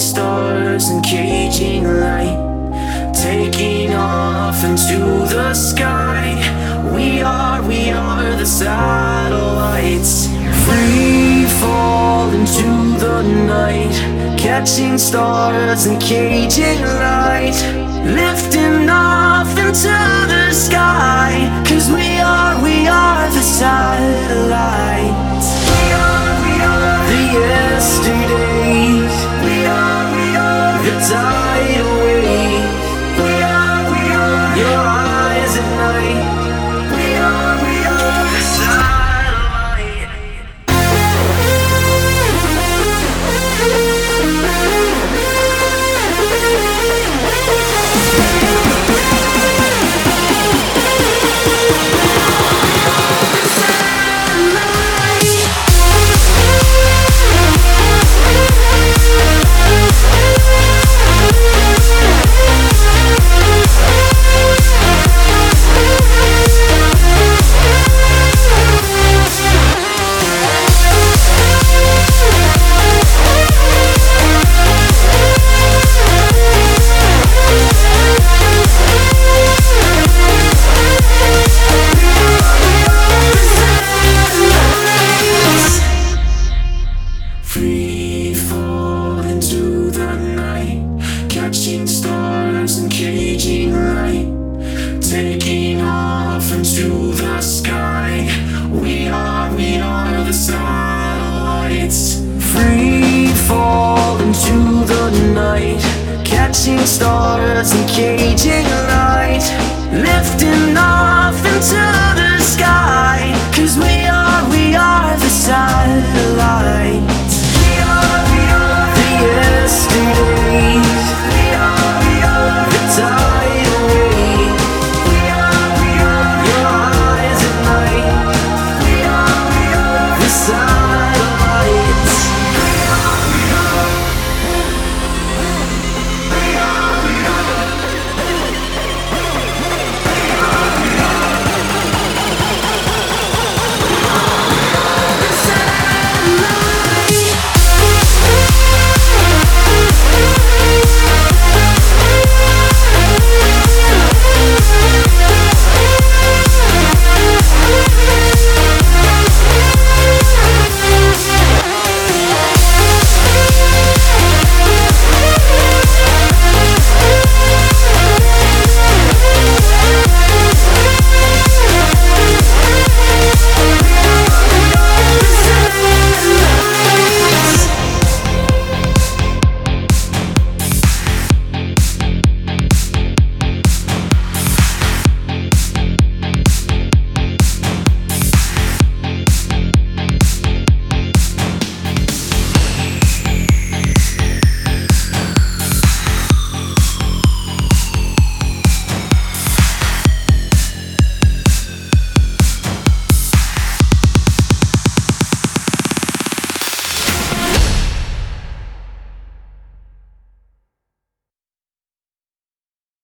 stars and caging light. Taking off into the sky. We are, we are the satellites. Free fall into the night. Catching stars and caging light. Lifting off into the sky. Cause we are, we are the satellites. Catching stars and caging light, taking off into the sky. We are, we are the satellites. Free fall into the night, catching stars and caging light, lifting off into